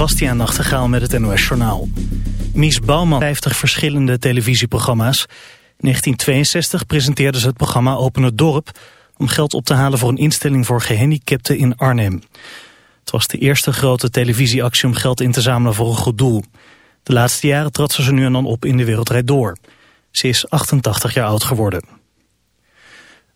Bastiaan Nachtegaal met het NOS Journaal. Mies Bouwman 50 verschillende televisieprogramma's. In 1962 presenteerde ze het programma Open het Dorp... om geld op te halen voor een instelling voor gehandicapten in Arnhem. Het was de eerste grote televisieactie om geld in te zamelen voor een goed doel. De laatste jaren trad ze nu en dan op in de wereldrijd door. Ze is 88 jaar oud geworden.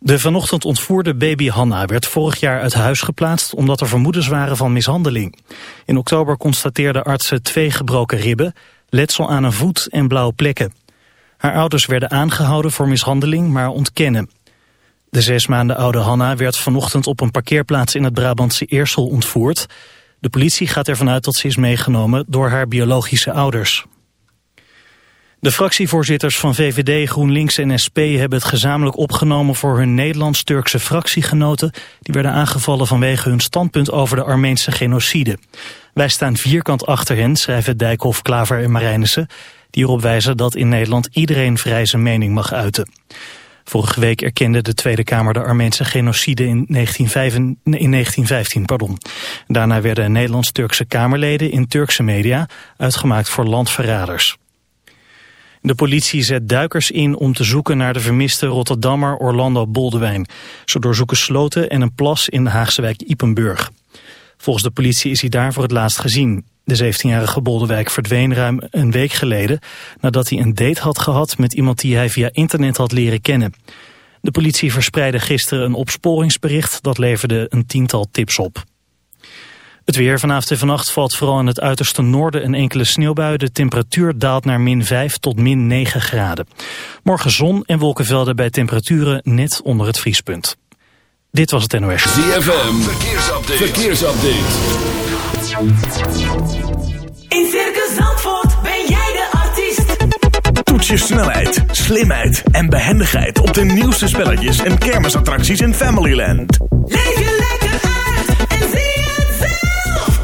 De vanochtend ontvoerde baby Hanna werd vorig jaar uit huis geplaatst omdat er vermoedens waren van mishandeling. In oktober constateerden artsen twee gebroken ribben, letsel aan een voet en blauwe plekken. Haar ouders werden aangehouden voor mishandeling, maar ontkennen. De zes maanden oude Hanna werd vanochtend op een parkeerplaats in het Brabantse Eersel ontvoerd. De politie gaat ervan uit dat ze is meegenomen door haar biologische ouders. De fractievoorzitters van VVD, GroenLinks en SP hebben het gezamenlijk opgenomen voor hun Nederlands-Turkse fractiegenoten. Die werden aangevallen vanwege hun standpunt over de Armeense genocide. Wij staan vierkant achter hen, schrijven Dijkhoff, Klaver en Marijnissen. Die erop wijzen dat in Nederland iedereen vrij zijn mening mag uiten. Vorige week erkende de Tweede Kamer de Armeense genocide in 1915. In 1915 pardon. Daarna werden Nederlands-Turkse Kamerleden in Turkse media uitgemaakt voor landverraders. De politie zet duikers in om te zoeken naar de vermiste Rotterdammer Orlando Boldewijn. Ze doorzoeken sloten en een plas in de Haagse wijk Ipenburg. Volgens de politie is hij daar voor het laatst gezien. De 17-jarige Boldewijk verdween ruim een week geleden nadat hij een date had gehad met iemand die hij via internet had leren kennen. De politie verspreidde gisteren een opsporingsbericht dat leverde een tiental tips op. Het weer vanavond en vannacht valt vooral in het uiterste noorden een enkele sneeuwbui. De temperatuur daalt naar min 5 tot min 9 graden. Morgen zon en wolkenvelden bij temperaturen net onder het vriespunt. Dit was het NOS. ZFM, verkeersupdate. verkeersupdate. In Circus Zandvoort ben jij de artiest. Toets je snelheid, slimheid en behendigheid op de nieuwste spelletjes en kermisattracties in Familyland. Leef je lekker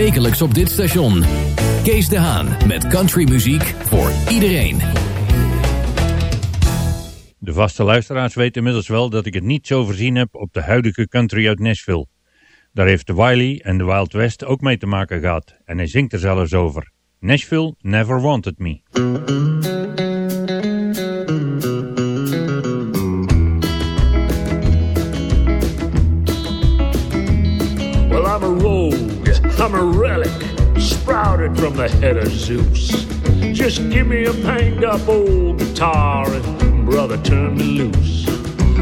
Wekelijks op dit station. Kees de Haan met countrymuziek voor iedereen. De vaste luisteraars weten inmiddels wel dat ik het niet zo voorzien heb op de huidige country uit Nashville. Daar heeft de Wiley en de Wild West ook mee te maken gehad en hij zingt er zelfs over. Nashville never wanted me. I'm a relic, sprouted from the head of Zeus. Just give me a banged up old guitar and brother, turn me loose.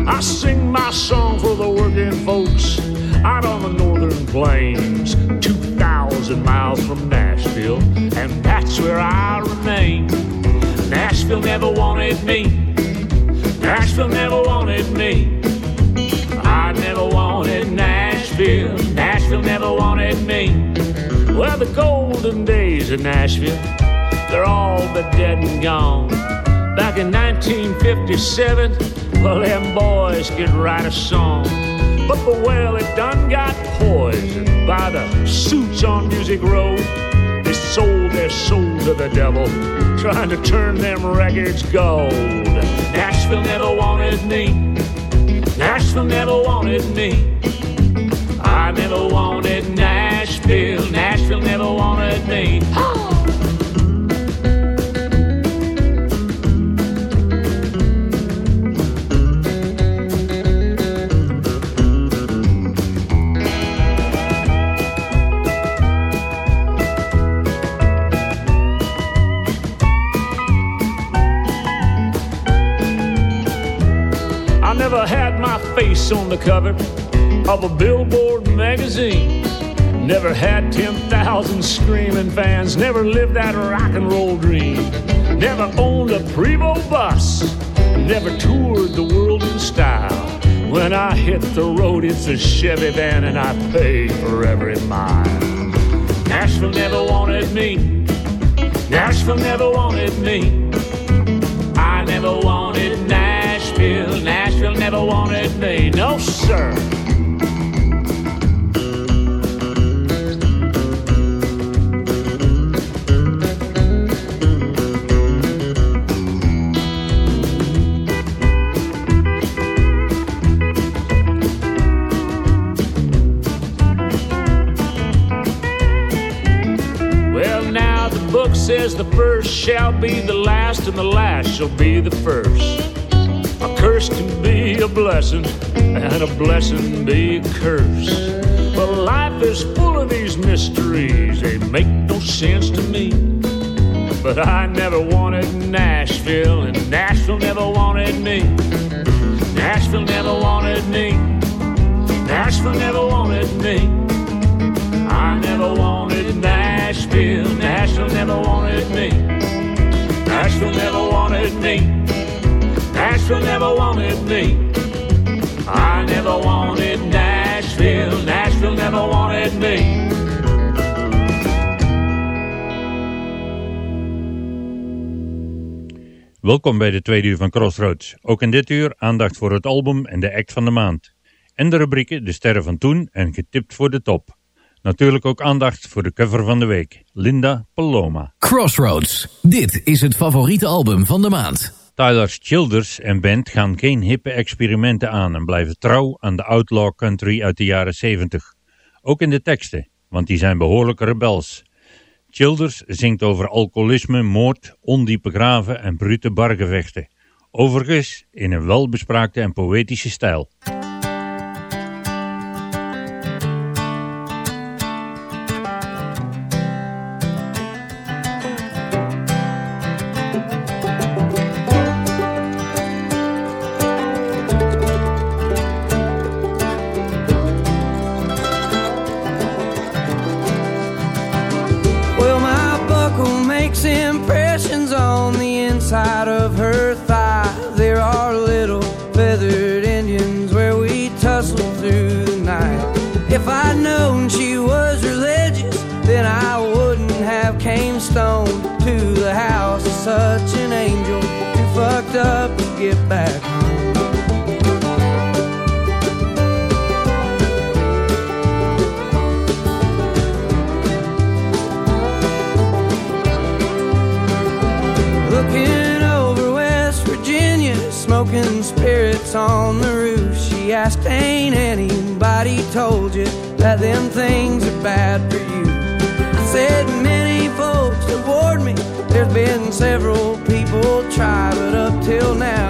I sing my song for the working folks out on the northern plains, 2,000 miles from Nashville, and that's where I remain. Nashville never wanted me. Nashville never wanted me. I never wanted Nashville. Nashville never wanted me. Well, the golden days of Nashville, they're all but dead and gone. Back in 1957, well, them boys could write a song. But the well, it done got poisoned by the suits on Music Road. They sold their soul to the devil, trying to turn them records gold. Nashville never wanted me. Nashville never wanted me. I never wanted Nashville. Nashville never wanted me. I never had my face on the cover of a Billboard magazine. Never had 10,000 screaming fans. Never lived that rock and roll dream. Never owned a Prevost bus. Never toured the world in style. When I hit the road, it's a Chevy van and I pay for every mile. Nashville never wanted me. Nashville never wanted me. I never wanted Nashville. Nashville never wanted me. No, sir. The first shall be the last, and the last shall be the first. A curse can be a blessing, and a blessing be a curse. But life is full of these mysteries, they make no sense to me. But I never wanted Nashville, and Nashville never wanted me. Nashville never wanted me. Nashville never wanted me. I never wanted Nashville. Nashville never wanted me. Nashville never wanted me. Nashville never wanted me. I never wanted Nashville. Nashville never wanted me. Welkom bij de tweede uur van Crossroads. Ook in dit uur aandacht voor het album en de act van de maand. En de rubrieken De Sterren van Toen en Getipt voor de Top. Natuurlijk ook aandacht voor de cover van de week. Linda Paloma. Crossroads. Dit is het favoriete album van de maand. Tyler Childers en band gaan geen hippe experimenten aan en blijven trouw aan de outlaw country uit de jaren 70. Ook in de teksten, want die zijn behoorlijk rebels. Childers zingt over alcoholisme, moord, ondiepe graven en brute bargevechten. Overigens in een welbespraakte en poëtische stijl. That them things are bad for you? I said, Many folks have warned me. There's been several people try, but up till now,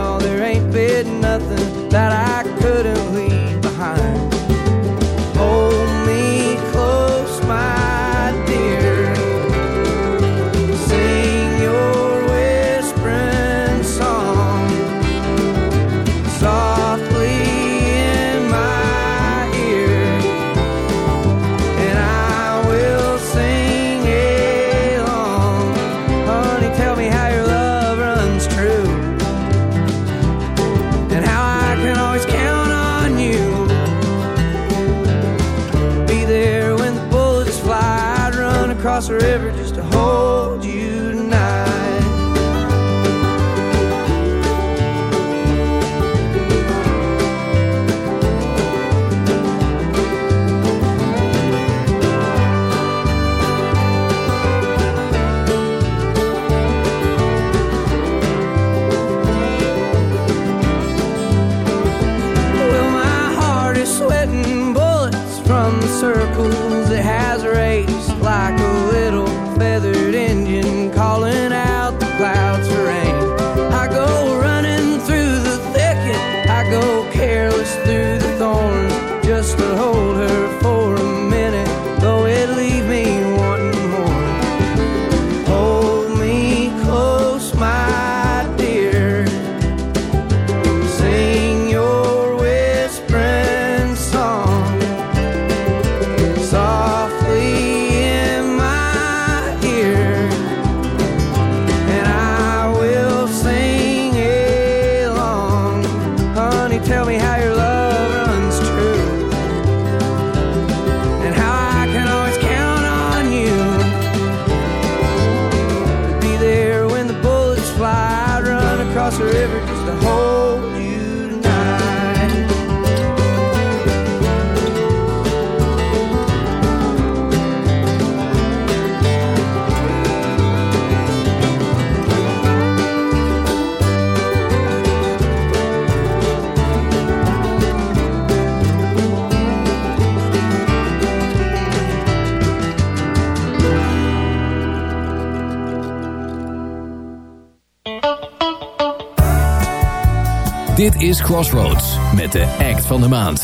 Dit is Crossroads met de act van de maand.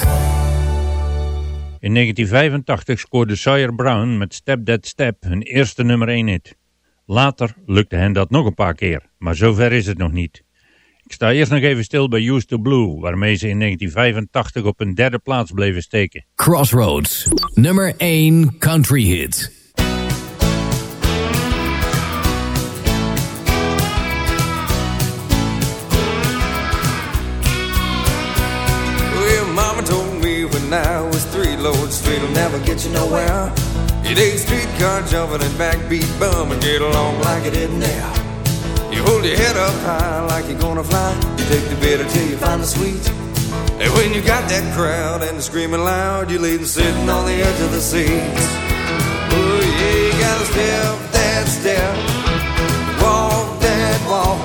In 1985 scoorde Sawyer Brown met Step That Step hun eerste nummer 1 hit. Later lukte hen dat nog een paar keer, maar zover is het nog niet. Ik sta eerst nog even stil bij Used to Blue, waarmee ze in 1985 op een derde plaats bleven steken. Crossroads, nummer 1 country hit. Me when I was three, Lord, straight will never get you nowhere. You take streetcar jumping and backbeat bum and get along like you didn't there. You hold your head up high like you're gonna fly. You take the bitter till you find the sweet. And when you got that crowd and screaming loud, you leave them sitting on the edge of the seats. Oh yeah, you gotta step that step, walk that walk,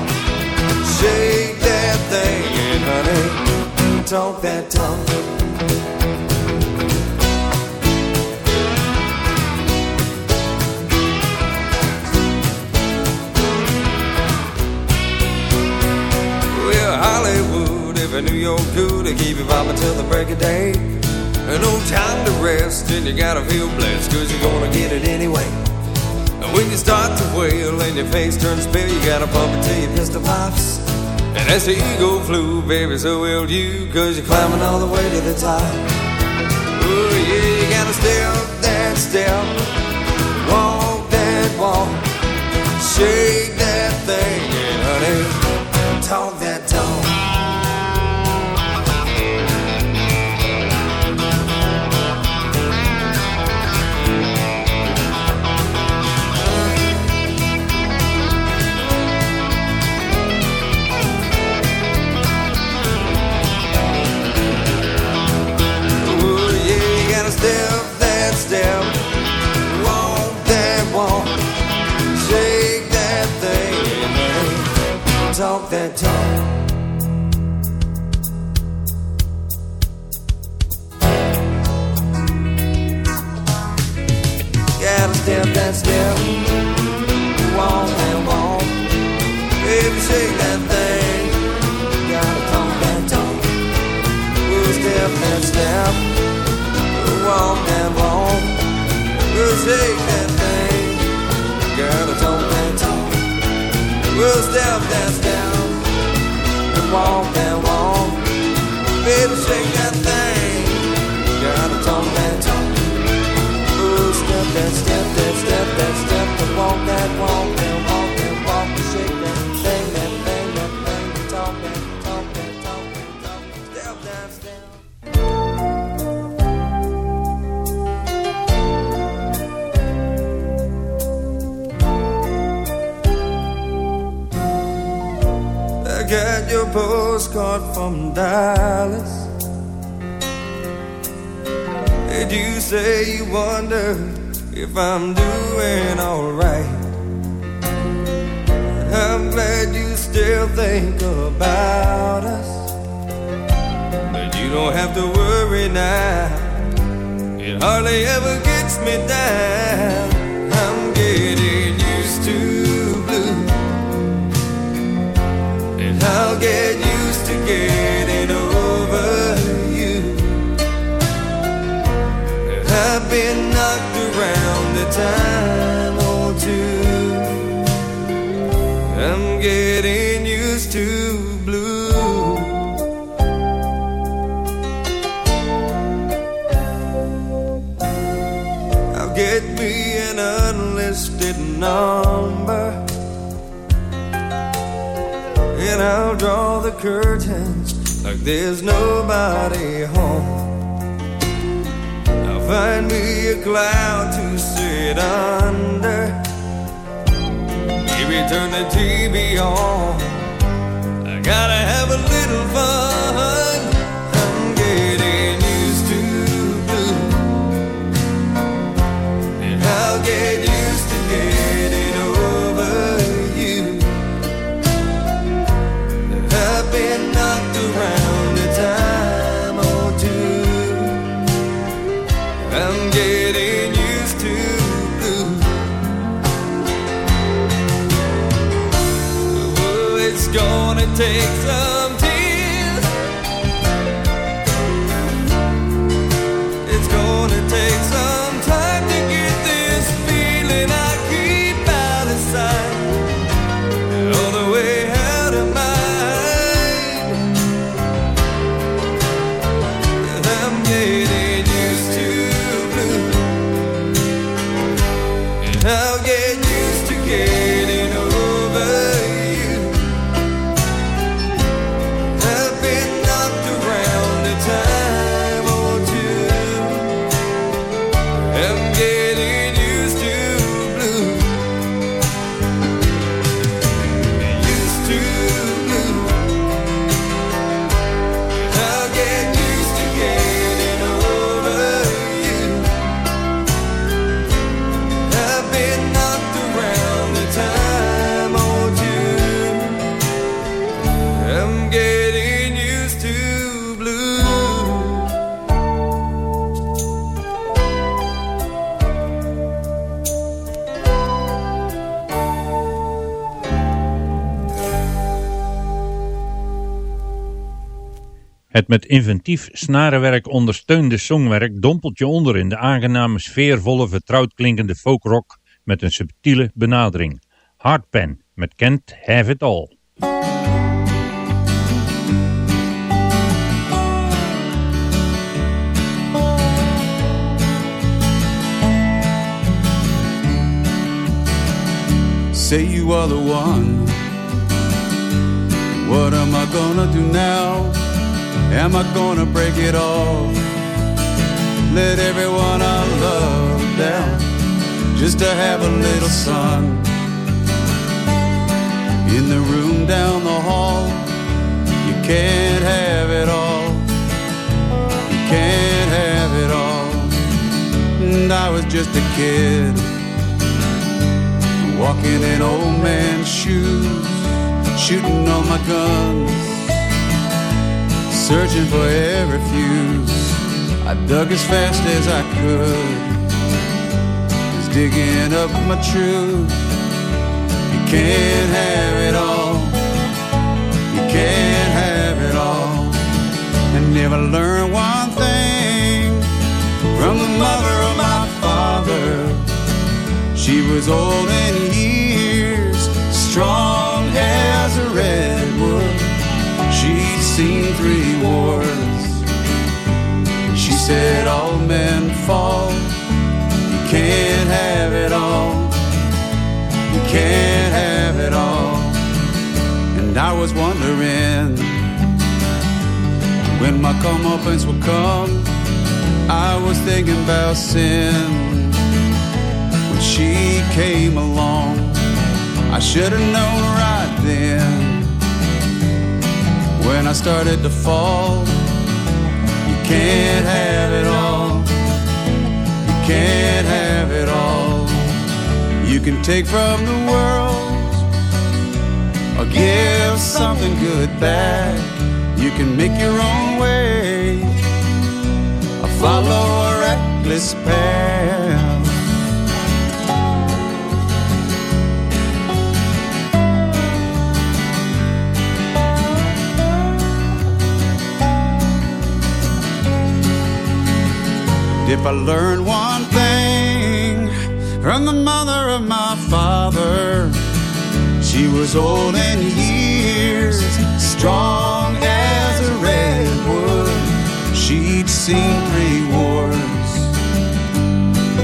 shake that thing, and honey, talk that talk. Hollywood, if I knew could, to keep you vibing till the break of day. No time to rest, and you gotta feel blessed, cause you're gonna get it anyway. When you start to wail and your face turns pale, you gotta pump it till your pistol pops. And as the ego flew, baby, so will you, cause you're climbing all the way to the top. Walk postcard from Dallas. Did you say you wonder if I'm doing alright? I'm glad you still think about us. But you don't have to worry now. It hardly ever gets me down. Get used to getting over you. I've been knocked around a time or two. I'm getting used to blue. I'll get me an unlisted number. And I'll draw the curtains like there's nobody home. I'll find me a cloud to sit under. Maybe turn the TV on. I Gotta have a little fun. I'm getting used to blue. And I'll get take met inventief snarenwerk ondersteunde songwerk dompelt je onder in de aangename, sfeervolle, vertrouwd klinkende folkrock met een subtiele benadering. Hardpan met Can't Have It All. Say you are the one. What am I gonna do now? Am I gonna break it off? Let everyone I love down just to have a little sun. In the room down the hall, you can't have it all. You can't have it all. And I was just a kid walking in old man's shoes, shooting all my guns, searching for every fuse. I dug as fast as I could, was digging up my truth. You can't have it all, you can't have it all. I never learned one thing from the mother of my father. She was old in years, strong as a redwood. Seen three wars. She said, All men fall. You can't have it all. You can't have it all. And I was wondering when my comeuppance would come. I was thinking about sin when she came along. I should have known right then when I started to fall. You can't have it all. You can't have it all. You can take from the world or give something good back. You can make your own way or follow a reckless path. If I learned one thing from the mother of my father, she was old in years, strong as a redwood. She'd seen three wars.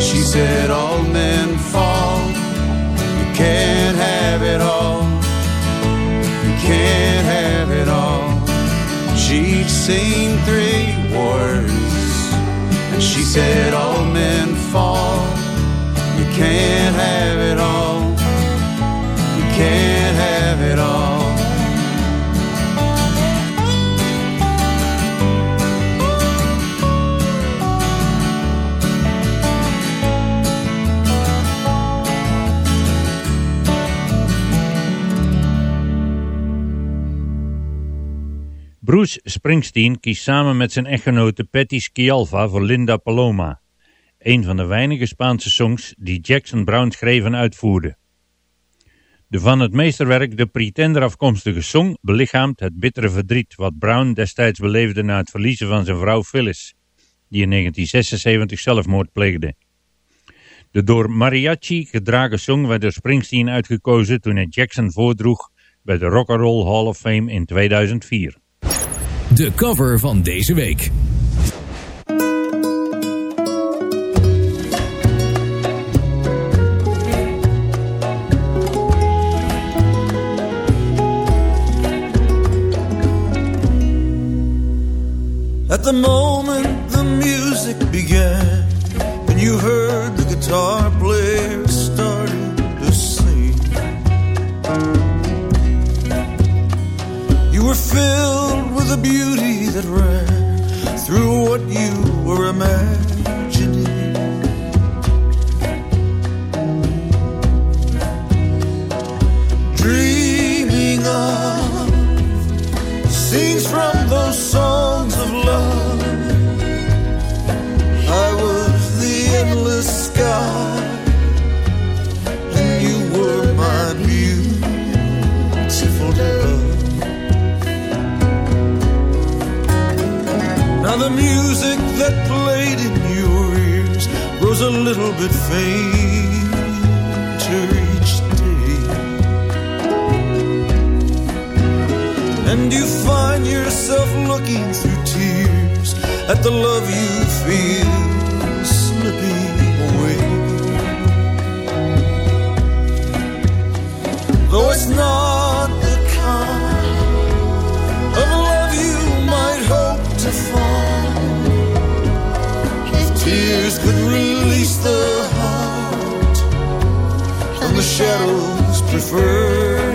She said, All men fall. You can't have it all. You can't have it all. She'd seen And she said, All Bruce Springsteen kiest samen met zijn echtgenote Patty Scialfa voor Linda Paloma. Een van de weinige Spaanse songs die Jackson Brown schreef en uitvoerde. De van het meesterwerk De Pretender afkomstige song belichaamt het bittere verdriet wat Brown destijds beleefde na het verliezen van zijn vrouw Phyllis, die in 1976 zelfmoord pleegde. De door mariachi gedragen song werd door Springsteen uitgekozen toen hij Jackson voordroeg bij de Rock Roll Hall of Fame in 2004. De cover van deze week. At the moment the music began, and you heard the guitar player starting to sing, you were filled a beauty that ran through what you were imagining. The music that played in your ears grows a little bit fainter each day. And you find yourself looking through tears at the love you feel slipping away. Though it's not the heart from the shadows preferred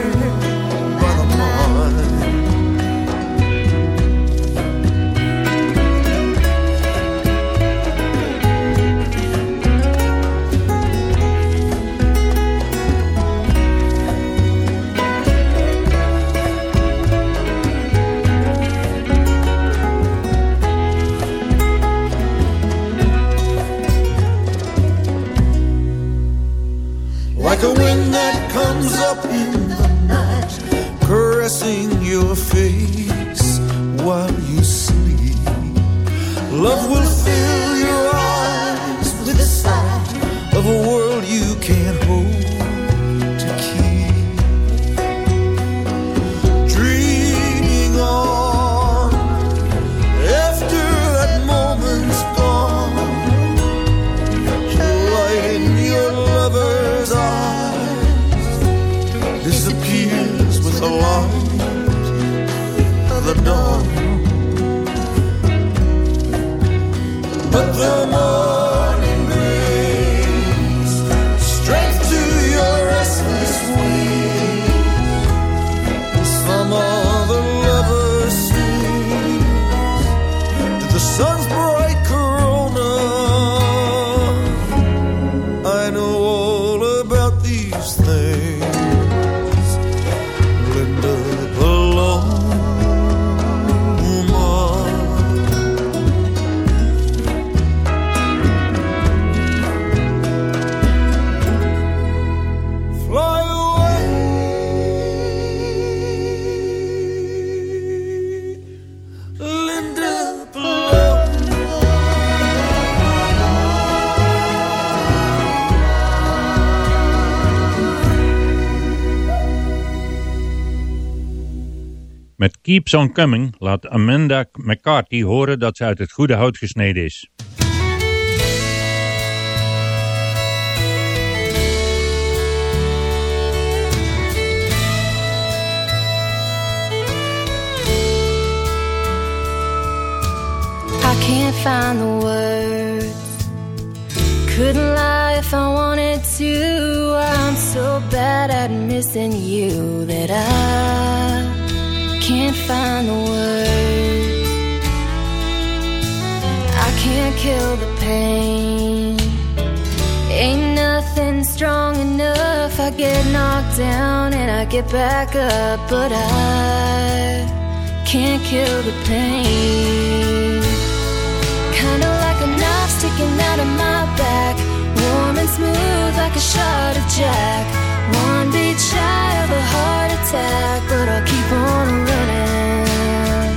Keeps On Coming laat Amanda McCarthy horen dat ze uit het goede hout gesneden is. I can't find the words. Couldn't lie if I wanted to. I'm so bad at missing you that I can't find the words. I can't kill the pain. Ain't nothing strong enough. I get knocked down and I get back up, but I can't kill the pain. Kinda like a knife sticking out of my back, warm and smooth like a shot of Jack. One beat shy of a heart attack, but I'll keep on running.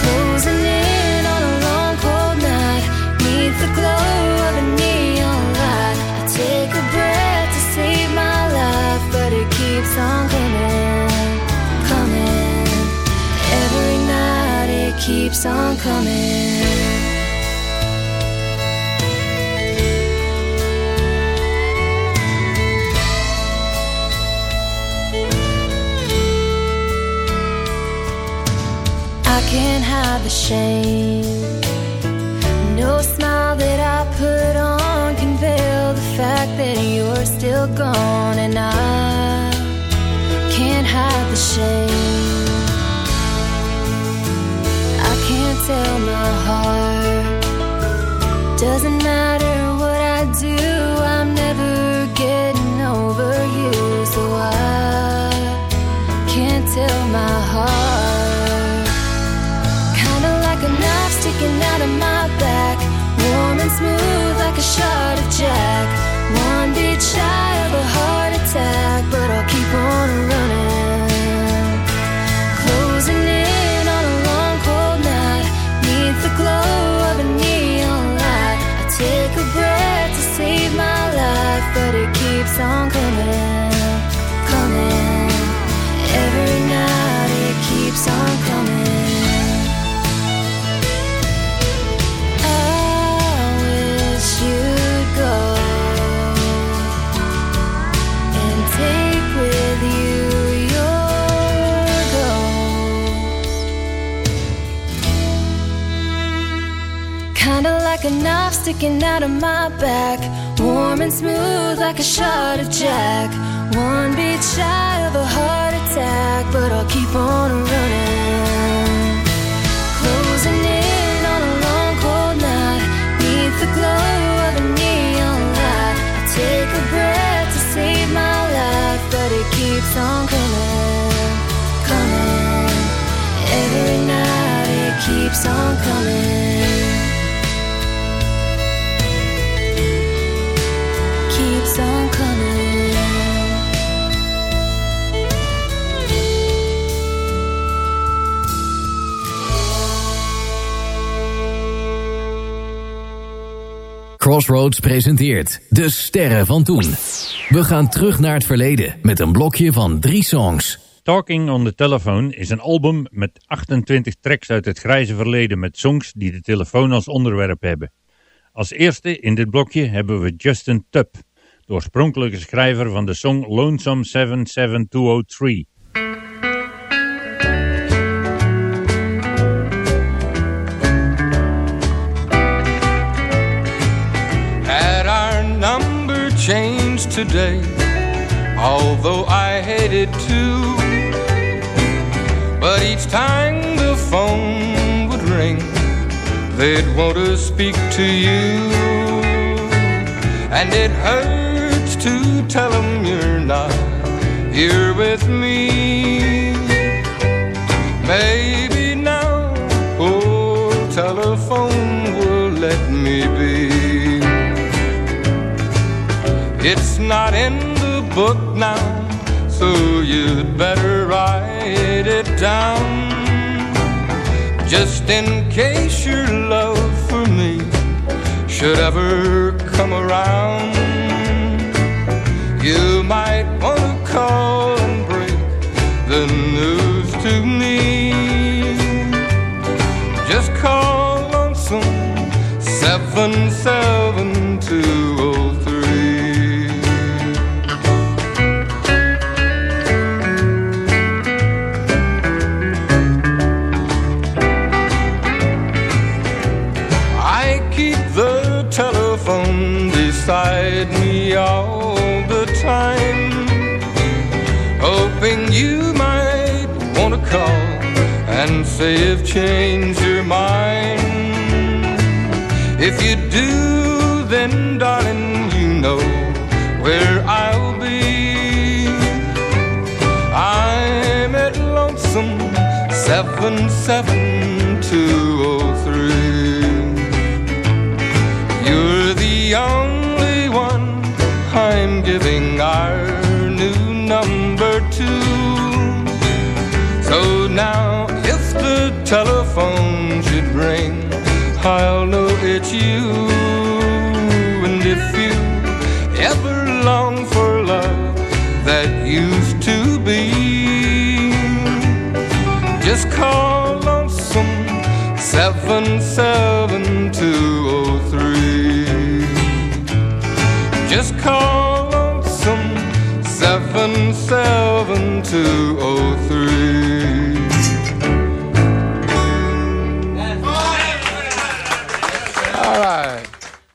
Closing in on a long cold night, neath the glow of a neon light. I take a breath to save my life, but it keeps on coming, coming. Every night it keeps on coming. Can't hide the shame. No smile that I put on can veil the fact that you're still gone, and I can't hide the shame. I can't tell my heart. Doesn't matter what I do, shot of Jack. One beat shy of a heart attack, but I'll keep on running. Closing in on a long cold night, neath the glow of a neon light. I take a breath to save my life, but it keeps on coming, sticking out of my back, warm and smooth like a shot of Jack. One beat shy of a heart attack, but I'll keep on running. Closing in on a long cold night, neath the glow of a neon light. I take a breath to save my life, but it keeps on coming, coming. Every night it keeps on coming. Crossroads presenteert De Sterren van Toen. We gaan terug naar het verleden met een blokje van drie songs. Talking on the Telephone is een album met 28 tracks uit het grijze verleden met songs die de telefoon als onderwerp hebben. Als eerste in dit blokje hebben we Justin Tubb, oorspronkelijke schrijver van de song Lonesome 77203. Today, although I hated to. But each time the phone would ring, they'd want to speak to you. And it hurts to tell them you're not here with me. Not in the book now, so you'd better write it down. Just in case your love for me should ever come around, you might want to call and break the news to me. Just call on some seven seven two say you've changed your mind. If you do, then darling, you know where I'll be. I'm at lonesome 77203. Telephone should ring, I'll know it's you. And if you ever long for love that used to be, just call lonesome 77203. Just call lonesome 77203.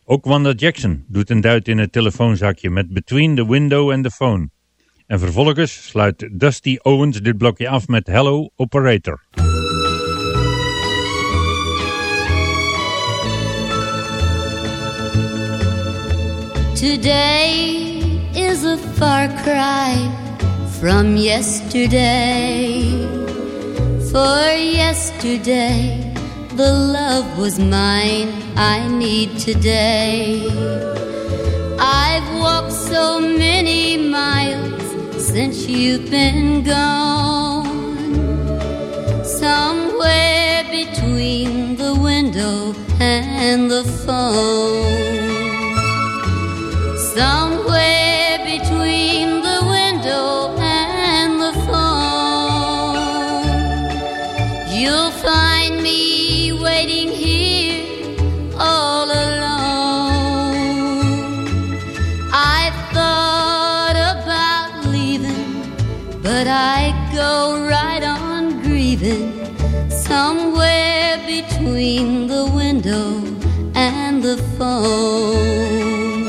Ook Wanda Jackson doet een duit in het telefoonzakje met Between the Window and the Phone. En vervolgens sluit Dusty Owens dit blokje af met Hello Operator. Today is a far cry from yesterday. For yesterday, the love was mine I need today. I've walked so many miles since you've been gone. Somewhere between the window and the phone. Somewhere between the window and the phone.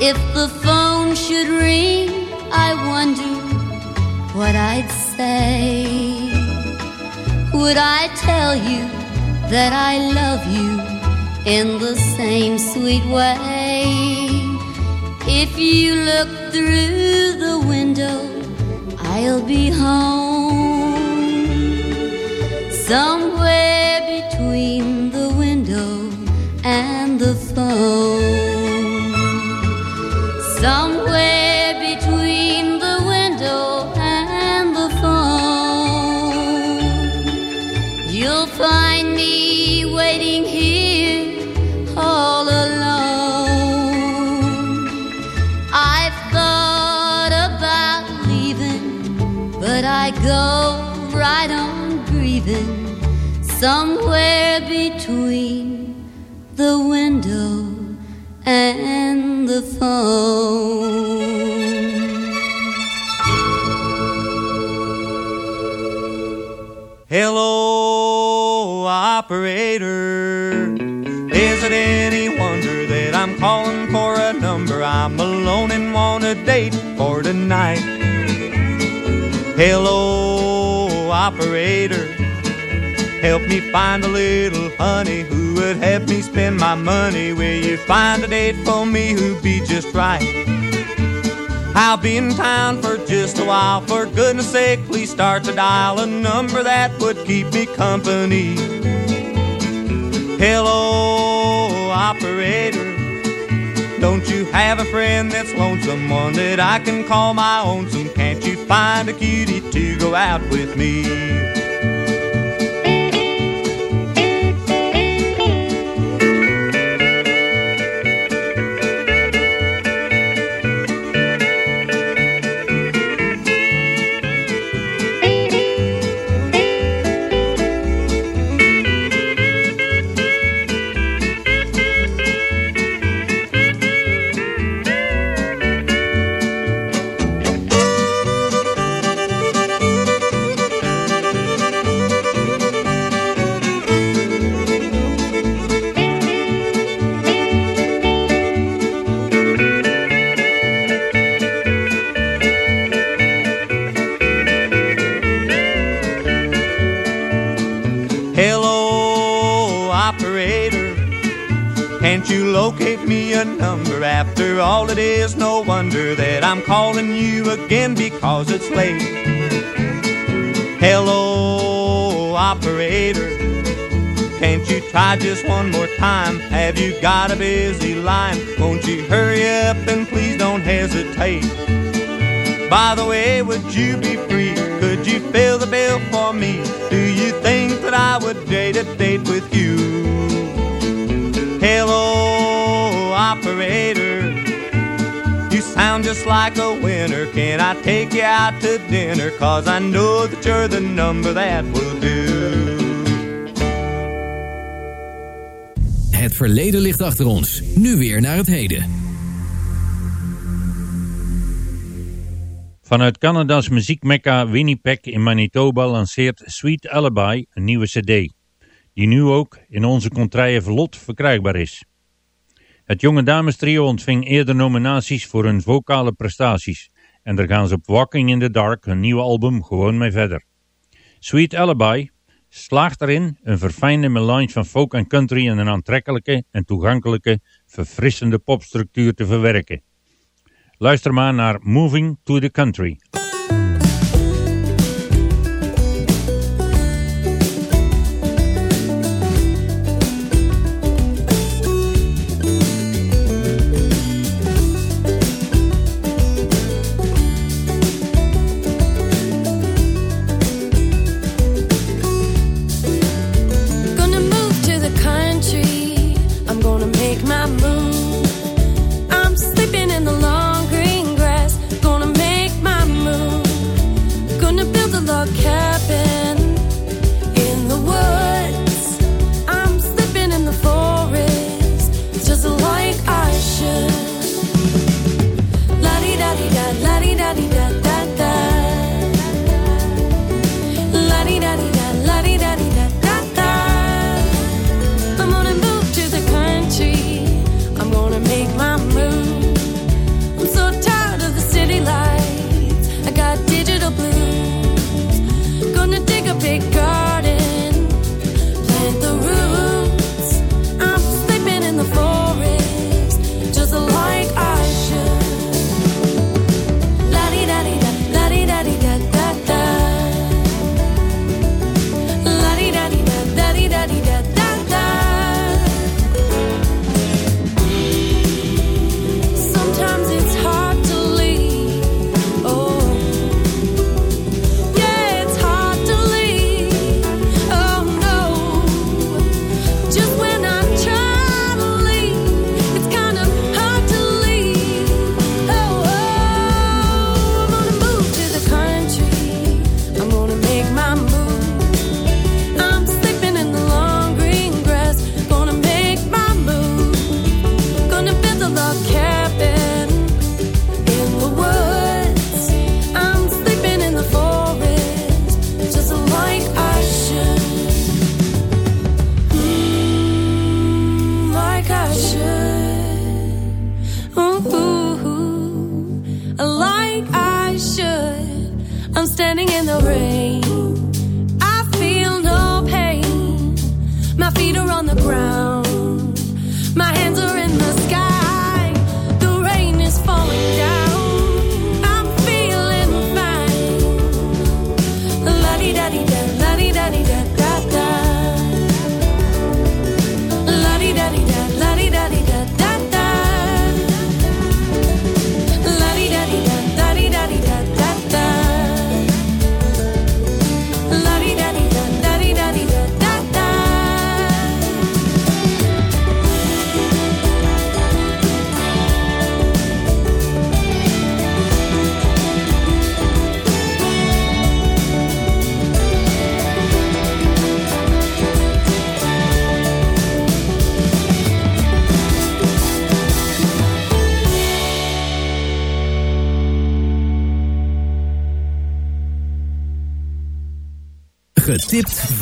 If the phone should ring, I wonder what I'd say. Would I tell you that I love you in the same sweet way? If you look through the window, I'll be home. Somewhere between the window and the phone. Hello, operator. Is it any wonder that I'm calling for a number? I'm alone and want a date for tonight. Hello, operator. Help me find a little honey who would help me spend my money. Will you find a date for me who'd be just right? I'll be in town for just a while. For goodness sake, please start to dial a number that would keep me company. Hello, operator. Don't you have a friend that's lonesome, one that I can call my own? Some can't you find a cutie to go out with me? After all, it is no wonder that I'm calling you again because it's late. Hello, operator. Can't you try just one more time? Have you got a busy line? Won't you hurry up and please don't hesitate? By the way, would you be free? Could you fill the bill for me? Do you think that I would date a date with you? Hello, operator. Sound just like a winner. Can I take you out to dinner? Cause I know that you're the number that will do. Het verleden ligt achter ons. Nu weer naar het heden. Vanuit Canada's muziekmekka Winnipeg in Manitoba lanceert Sweet Alibi een nieuwe cd, die nu ook in onze contraille vlot verkrijgbaar is. Het jonge dames trio ontving eerder nominaties voor hun vocale prestaties en daar gaan ze op Walking in the Dark hun nieuwe album gewoon mee verder. Sweet Alibi slaagt erin een verfijnde melange van folk en country en een aantrekkelijke en toegankelijke, verfrissende popstructuur te verwerken. Luister maar naar Moving to the Country.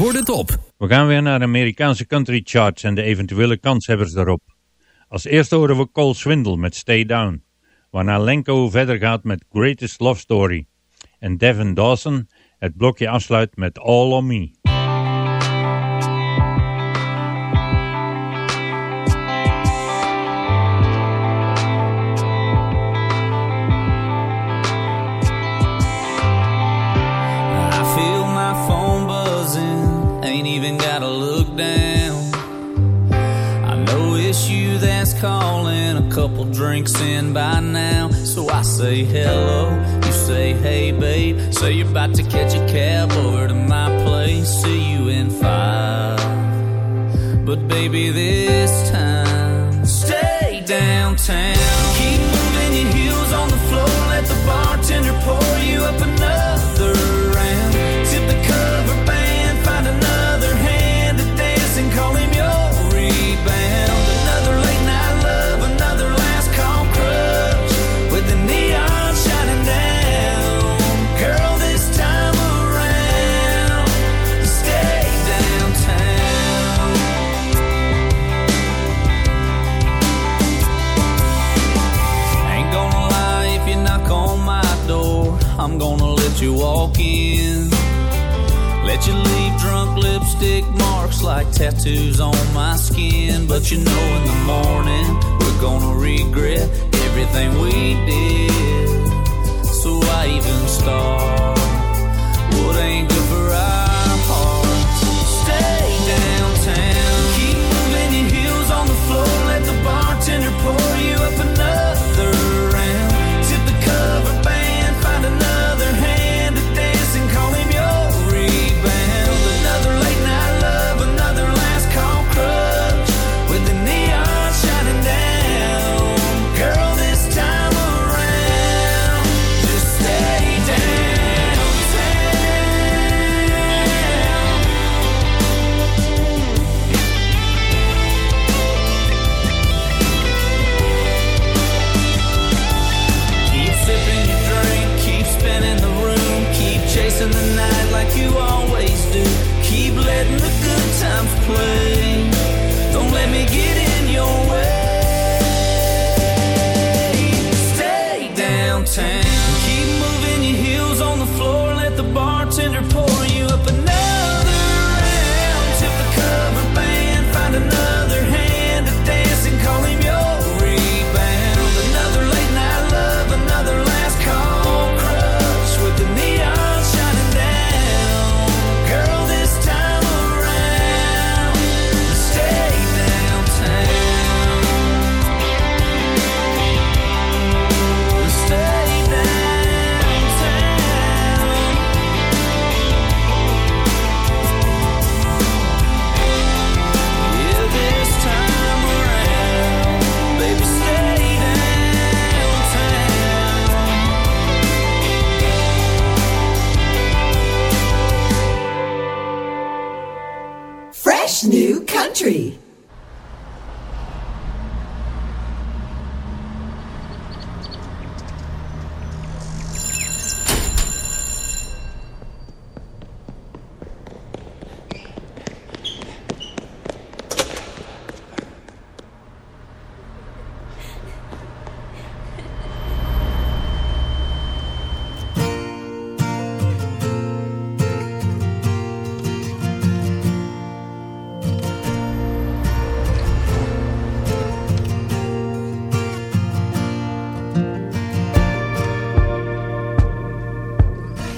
Getipt voor de top. We gaan weer naar de Amerikaanse country charts en de eventuele kanshebbers daarop. Als eerste horen we Cole Swindle met Stay Down, waarna Lenko verder gaat met Greatest Love Story en Devin Dawson het blokje afsluit met All on Me. I feel my phone ain't even gotta look down. I know it's you that's calling, a couple drinks in by now. So I say hello, you say hey babe. Say you're about to catch a cab over to my place, see you in five. But baby, this time, stay downtown. lipstick marks like tattoos on my skin. But you know, in the morning, we're gonna regret everything we did. So I even start?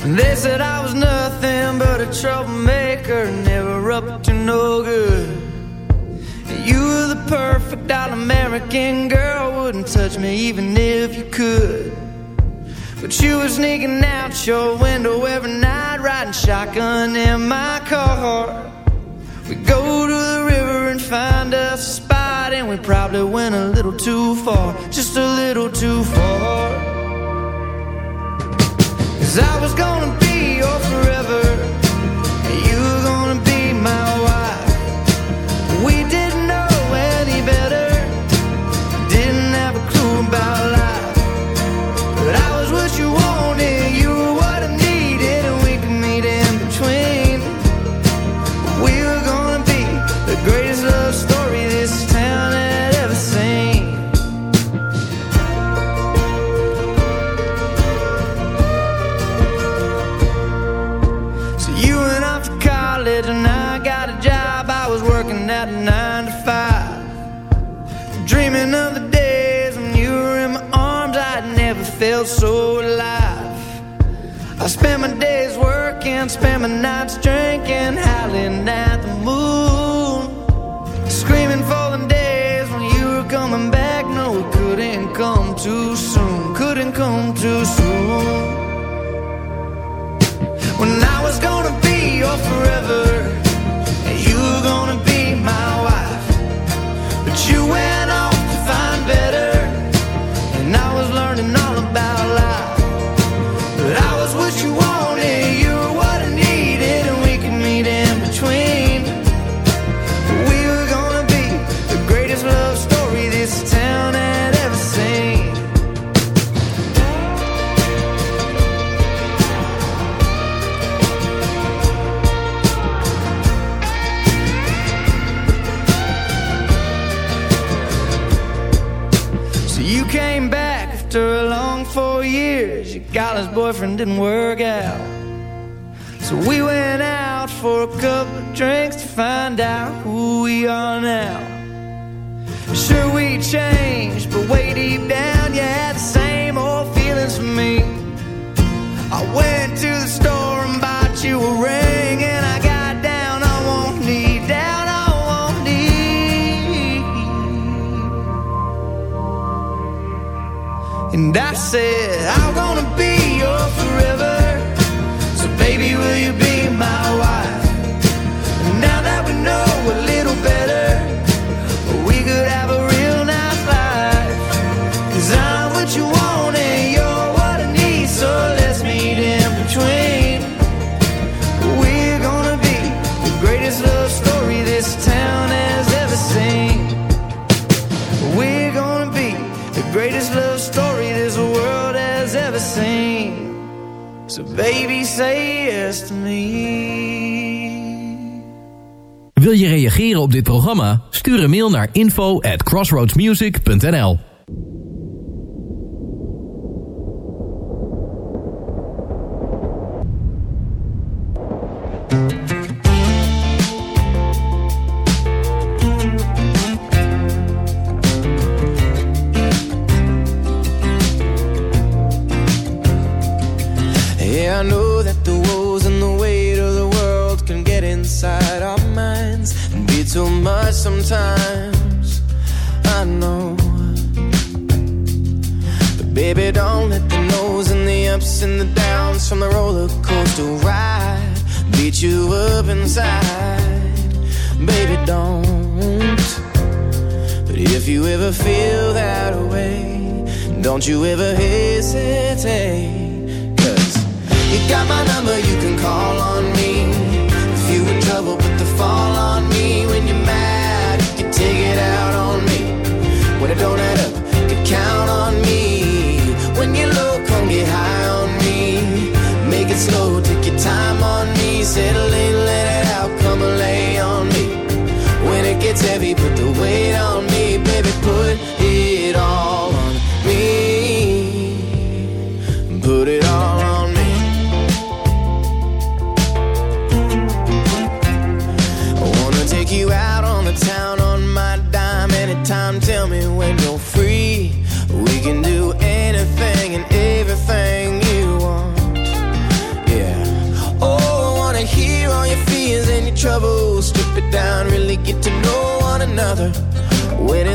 They said I was nothing but a troublemaker, never up to no good. And you were the perfect all American girl, wouldn't touch me even if you could. But you were sneaking out your window every night, riding shotgun in my car. We go to the river and find a spot, and we probably went a little too far, just a little too far. Cause I was gonna be spend my days working, spend my nights drinking, college boyfriend didn't work out. So we went out for a couple of drinks to find out who we are now. Sure, we changed, but way deep down, you had the same old feelings for me. I went to the store and bought you a ring, and I got down on one knee, down on one knee. And I said, I'm baby, say to me. Wil je reageren op dit programma? Stuur een mail naar info at crossroadsmusic.nl I know that the woes and the weight of the world can get inside our minds and be too much sometimes. I know. But baby, don't let the no's and the ups and the downs from the roller coaster ride beat you up inside. Baby, don't. But if you ever feel that way, don't you ever hesitate. You got my number, you can call on me. If you in trouble, put the fall on me. When you're mad, you can take it out on me. When it don't add up, you can count on me. When you're low, come get high on me. Make it slow, take your time on me. Settle in, let it out, come lay on me. When it gets heavy, put the weight on me, baby. Put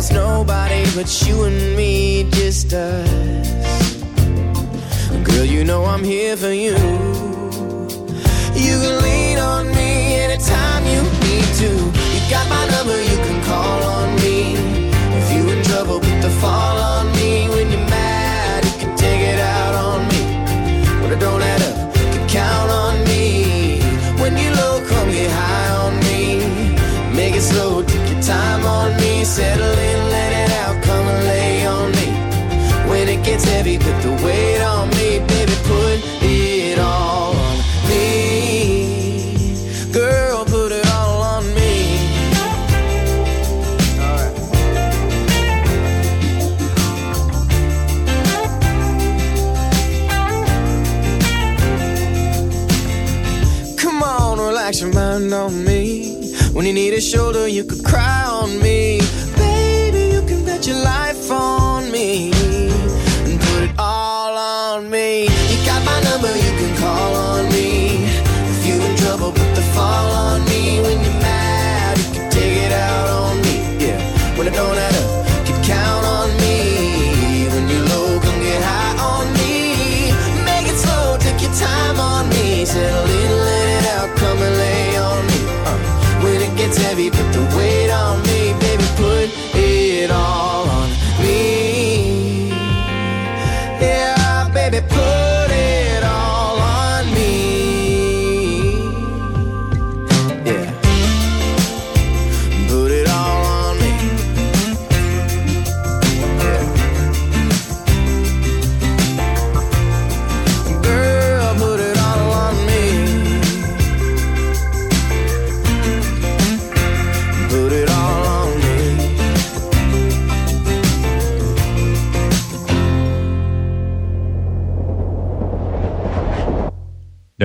It's nobody but you and me, just us. Girl, you know I'm here for you. You can lean on me anytime you need to. You got my number, you can call on me. If you in trouble, put the fall on me. When you're mad, you can take it out on me. When it don't add up, you can count take your time on me. Settle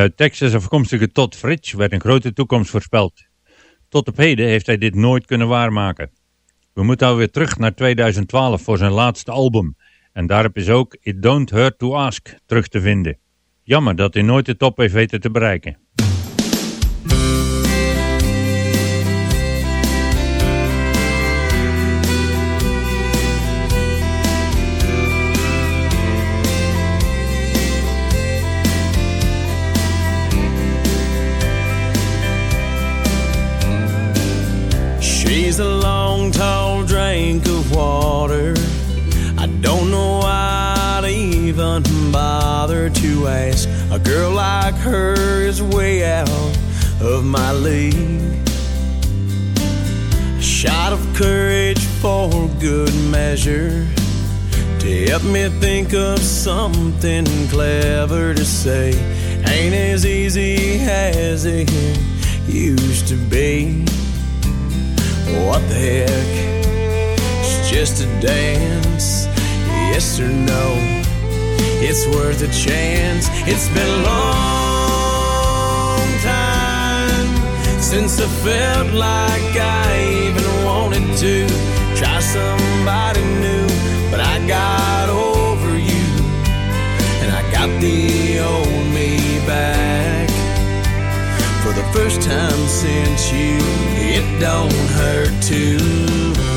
uit Texas afkomstige Todd Fritsch werd een grote toekomst voorspeld. Tot op heden heeft hij dit nooit kunnen waarmaken. We moeten alweer terug naar 2012 voor zijn laatste album. En daarop is ook It Don't Hurt To Ask terug te vinden. Jammer dat hij nooit de top heeft weten te bereiken. A girl like her is way out of my league. A shot of courage for good measure to help me think of something clever to say. Ain't as easy as it used to be. What the heck? It's just a dance, yes or no. It's worth a chance. It's been a long time since I felt like I even wanted to try somebody new. But I got over you, and I got the old me back for the first time since you. It don't hurt to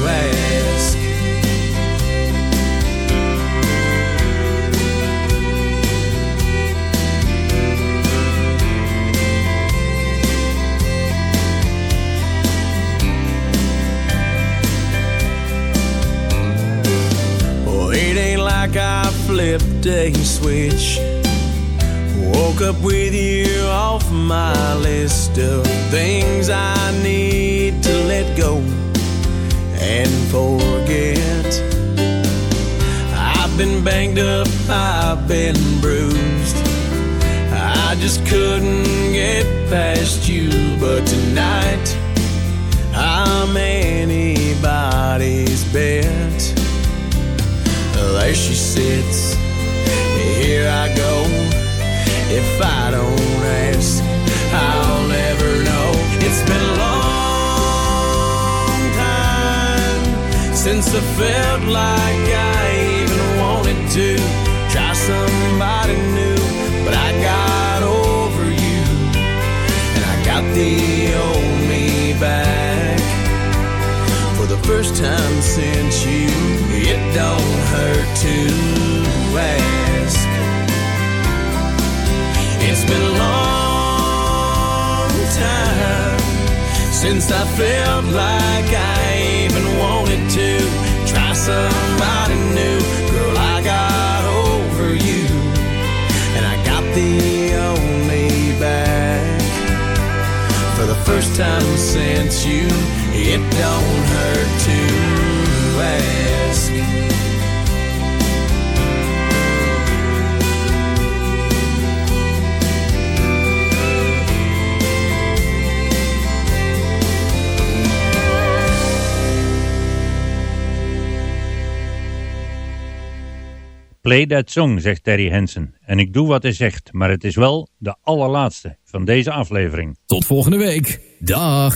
ask. Like I flipped a switch. Woke up with you off my list of things I need to let go and forget. I've been banged up, I've been bruised. I just couldn't get past you, but tonight I'm anybody's bet. There she sits, here I go. If I don't ask, I'll never know. It's been a long time since I felt like I even wanted to try somebody new. But I got over you, and I got the old me back. For the first time since you, it don't hurt to ask. It's been a long time since I felt like I even wanted to try somebody new. Girl, I got over you, and I got the only back. For the first time since you, it don't hurt to ask. Play that song, zegt Terry Hansen. En ik doe wat hij zegt, maar het is wel de allerlaatste van deze aflevering. Tot volgende week. Dag.